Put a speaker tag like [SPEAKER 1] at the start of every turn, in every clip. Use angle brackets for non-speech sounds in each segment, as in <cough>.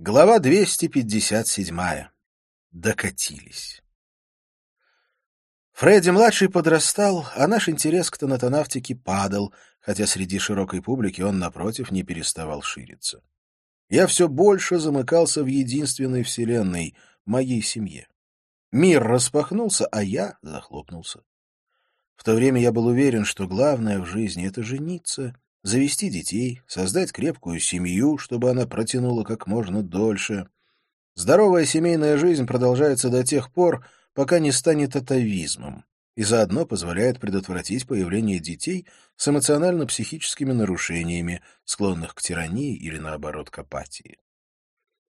[SPEAKER 1] Глава 257. Докатились. Фредди-младший подрастал, а наш интерес к тонатонавтике падал, хотя среди широкой публики он, напротив, не переставал шириться. Я все больше замыкался в единственной вселенной, моей семье. Мир распахнулся, а я захлопнулся. В то время я был уверен, что главное в жизни — это жениться завести детей, создать крепкую семью, чтобы она протянула как можно дольше. Здоровая семейная жизнь продолжается до тех пор, пока не станет атовизмом, и заодно позволяет предотвратить появление детей с эмоционально-психическими нарушениями, склонных к тирании или, наоборот, к апатии.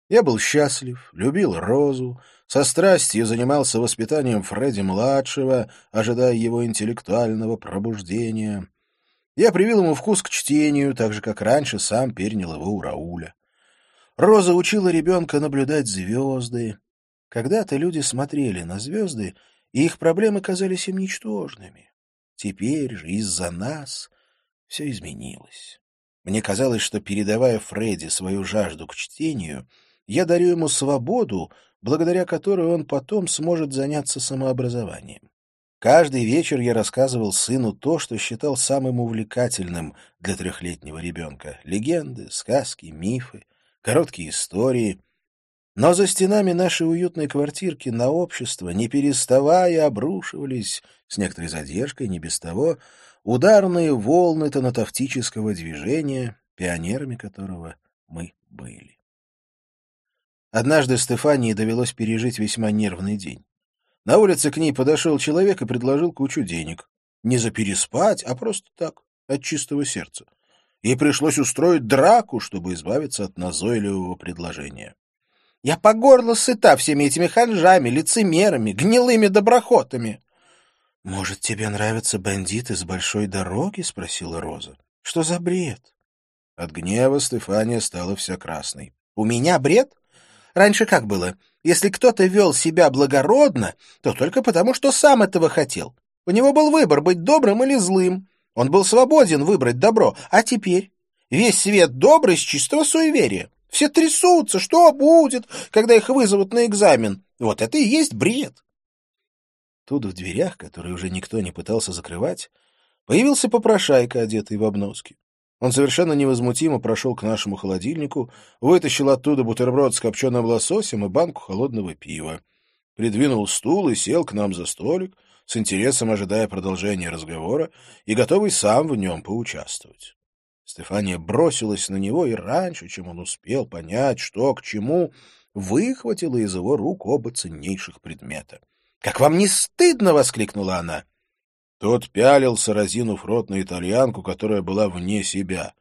[SPEAKER 1] Я был счастлив, любил Розу, со страстью занимался воспитанием Фредди-младшего, ожидая его интеллектуального пробуждения — я привил ему вкус к чтению, так же, как раньше сам перенял его у Рауля. Роза учила ребенка наблюдать звезды. Когда-то люди смотрели на звезды, и их проблемы казались им ничтожными. Теперь же из-за нас все изменилось. Мне казалось, что, передавая Фредди свою жажду к чтению, я дарю ему свободу, благодаря которой он потом сможет заняться самообразованием. Каждый вечер я рассказывал сыну то, что считал самым увлекательным для трехлетнего ребенка — легенды, сказки, мифы, короткие истории. Но за стенами нашей уютной квартирки на общество, не переставая, обрушивались, с некоторой задержкой, не без того, ударные волны тонатовтического движения, пионерами которого мы были. Однажды Стефании довелось пережить весьма нервный день. На улице к ней подошел человек и предложил кучу денег. Не за переспать, а просто так, от чистого сердца. Ей пришлось устроить драку, чтобы избавиться от назойливого предложения. — Я по горло сыта всеми этими ханжами, лицемерами, гнилыми доброхотами. — Может, тебе нравятся бандиты с большой дороги? — спросила Роза. — Что за бред? От гнева Стефания стала вся красной. — У меня бред? Раньше как было? Если кто-то вел себя благородно, то только потому, что сам этого хотел. У него был выбор быть добрым или злым. Он был свободен выбрать добро. А теперь? Весь свет добрый с чистого суеверия. Все трясутся, что будет, когда их вызовут на экзамен. Вот это и есть бред. Тут в дверях, которые уже никто не пытался закрывать, появился попрошайка, одетый в обноски. Он совершенно невозмутимо прошел к нашему холодильнику, вытащил оттуда бутерброд с копченым лососем и банку холодного пива. Придвинул стул и сел к нам за столик, с интересом ожидая продолжения разговора и готовый сам в нем поучаствовать. Стефания бросилась на него и раньше, чем он успел понять, что к чему, выхватила из его рук оба ценнейших предмета. — Как вам не стыдно! — воскликнула она. Тот пялился, разинув рот на итальянку, которая была вне себя.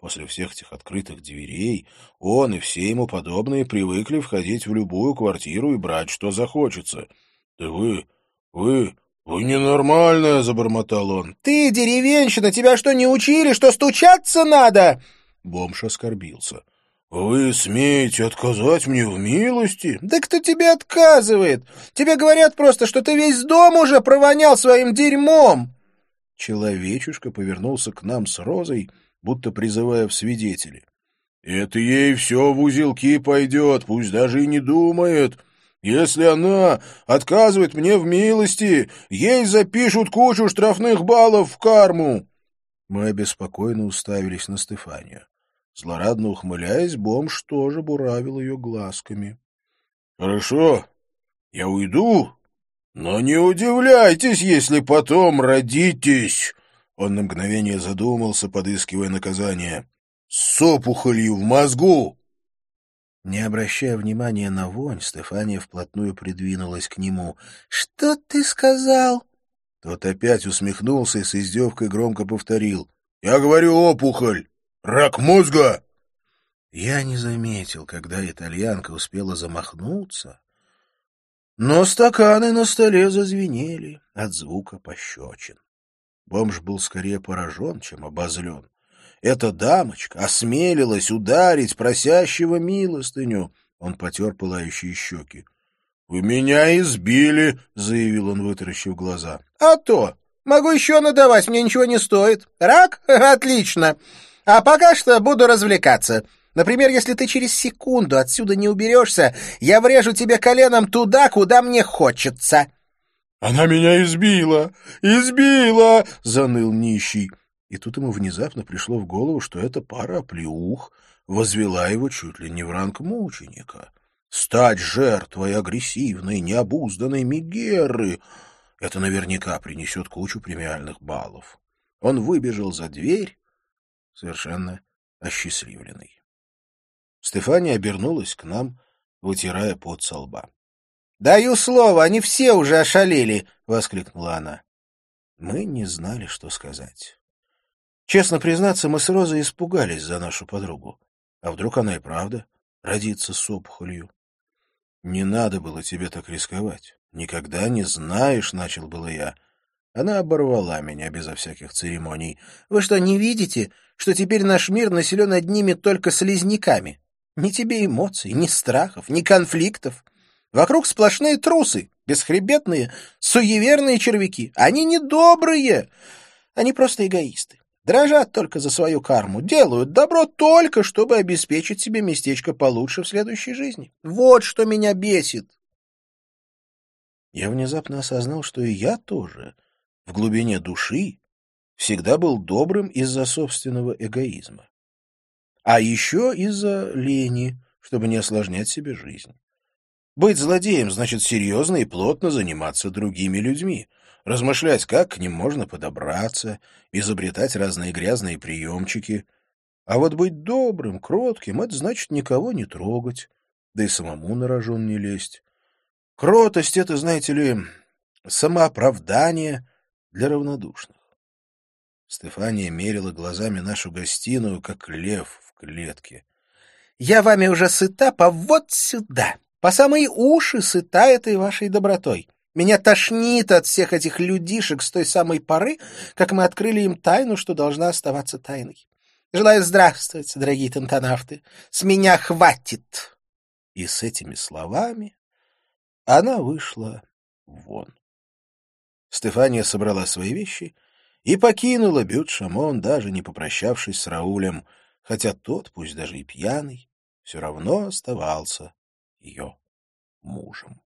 [SPEAKER 1] После всех этих открытых дверей он и все ему подобные привыкли входить в любую квартиру и брать, что захочется. — Да вы, вы, вы ненормальная, — забормотал он. — Ты, деревенщина, тебя что, не учили, что стучаться надо? Бомж оскорбился. — «Вы смеете отказать мне в милости?» «Да кто тебе отказывает? Тебе говорят просто, что ты весь дом уже провонял своим дерьмом!» Человечушка повернулся к нам с розой, будто призывая в свидетели. «Это ей все в узелки пойдет, пусть даже и не думает. Если она отказывает мне в милости, ей запишут кучу штрафных баллов в карму!» Мы обеспокоенно уставились на Стефанию. Злорадно ухмыляясь, бомж тоже буравил ее глазками. — Хорошо, я уйду, но не удивляйтесь, если потом родитесь. Он на мгновение задумался, подыскивая наказание. — С опухолью в мозгу! Не обращая внимания на вонь, Стефания вплотную придвинулась к нему. — Что ты сказал? Тот опять усмехнулся и с издевкой громко повторил. — Я говорю опухоль. Рак мозга!» Я не заметил, когда итальянка успела замахнуться, но стаканы на столе зазвенели от звука пощечин. Бомж был скорее поражен, чем обозлен. Эта дамочка осмелилась ударить просящего милостыню. Он потер пылающие щеки. — Вы меня избили, — заявил он, вытаращив глаза. — А то! Могу еще надавать, мне ничего не стоит. Рак? <laughs> Отлично! А пока что буду развлекаться.
[SPEAKER 2] Например, если ты через секунду отсюда не уберешься, я врежу тебе коленом туда, куда мне хочется.
[SPEAKER 1] — Она меня избила! Избила! — заныл нищий. И тут ему внезапно пришло в голову, что эта пара оплеух возвела его чуть ли не в ранг мученика. Стать жертвой агрессивной, необузданной Мегеры — это наверняка принесет кучу премиальных баллов. Он выбежал за дверь, совершенно осчастливленный. Стефания обернулась к нам, вытирая пот со лба.
[SPEAKER 2] — Даю слово, они все уже ошалели! — воскликнула она.
[SPEAKER 1] Мы не знали, что сказать. Честно признаться, мы с Розой испугались за нашу подругу. А вдруг она и правда родится с опухолью? Не надо было тебе так рисковать. Никогда не знаешь, — начал было я. Она оборвала меня безо всяких церемоний.
[SPEAKER 2] Вы что, не видите, что теперь наш мир населен одними только слизняками? Ни тебе эмоций, ни страхов, ни конфликтов. Вокруг сплошные трусы, бесхребетные, суеверные червяки. Они недобрые, они просто эгоисты. Дрожат только за свою карму, делают добро только, чтобы обеспечить себе местечко получше в следующей жизни. Вот что меня бесит.
[SPEAKER 1] Я внезапно осознал, что и я тоже, в глубине души, всегда был добрым из-за собственного эгоизма. А еще из-за лени, чтобы не осложнять себе жизнь. Быть злодеем значит серьезно и плотно заниматься другими людьми, размышлять, как к ним можно подобраться, изобретать разные грязные приемчики. А вот быть добрым, кротким — это значит никого не трогать, да и самому на рожон не лезть. Кротость — это, знаете ли, самооправдание для равнодушных. Стефания мерила глазами нашу гостиную, как лев в клетке.
[SPEAKER 2] — Я вами уже сыта по вот сюда, по самые уши сыта этой вашей добротой. Меня тошнит от всех этих людишек с той самой поры, как мы открыли им тайну, что должна оставаться тайной. Желаю здравствовать, дорогие тантанавты. С меня хватит.
[SPEAKER 1] И с этими словами она вышла вон. Стефания собрала свои вещи и покинула Бют-Шамон, даже не попрощавшись с Раулем, хотя тот, пусть даже и пьяный, все равно оставался ее мужем.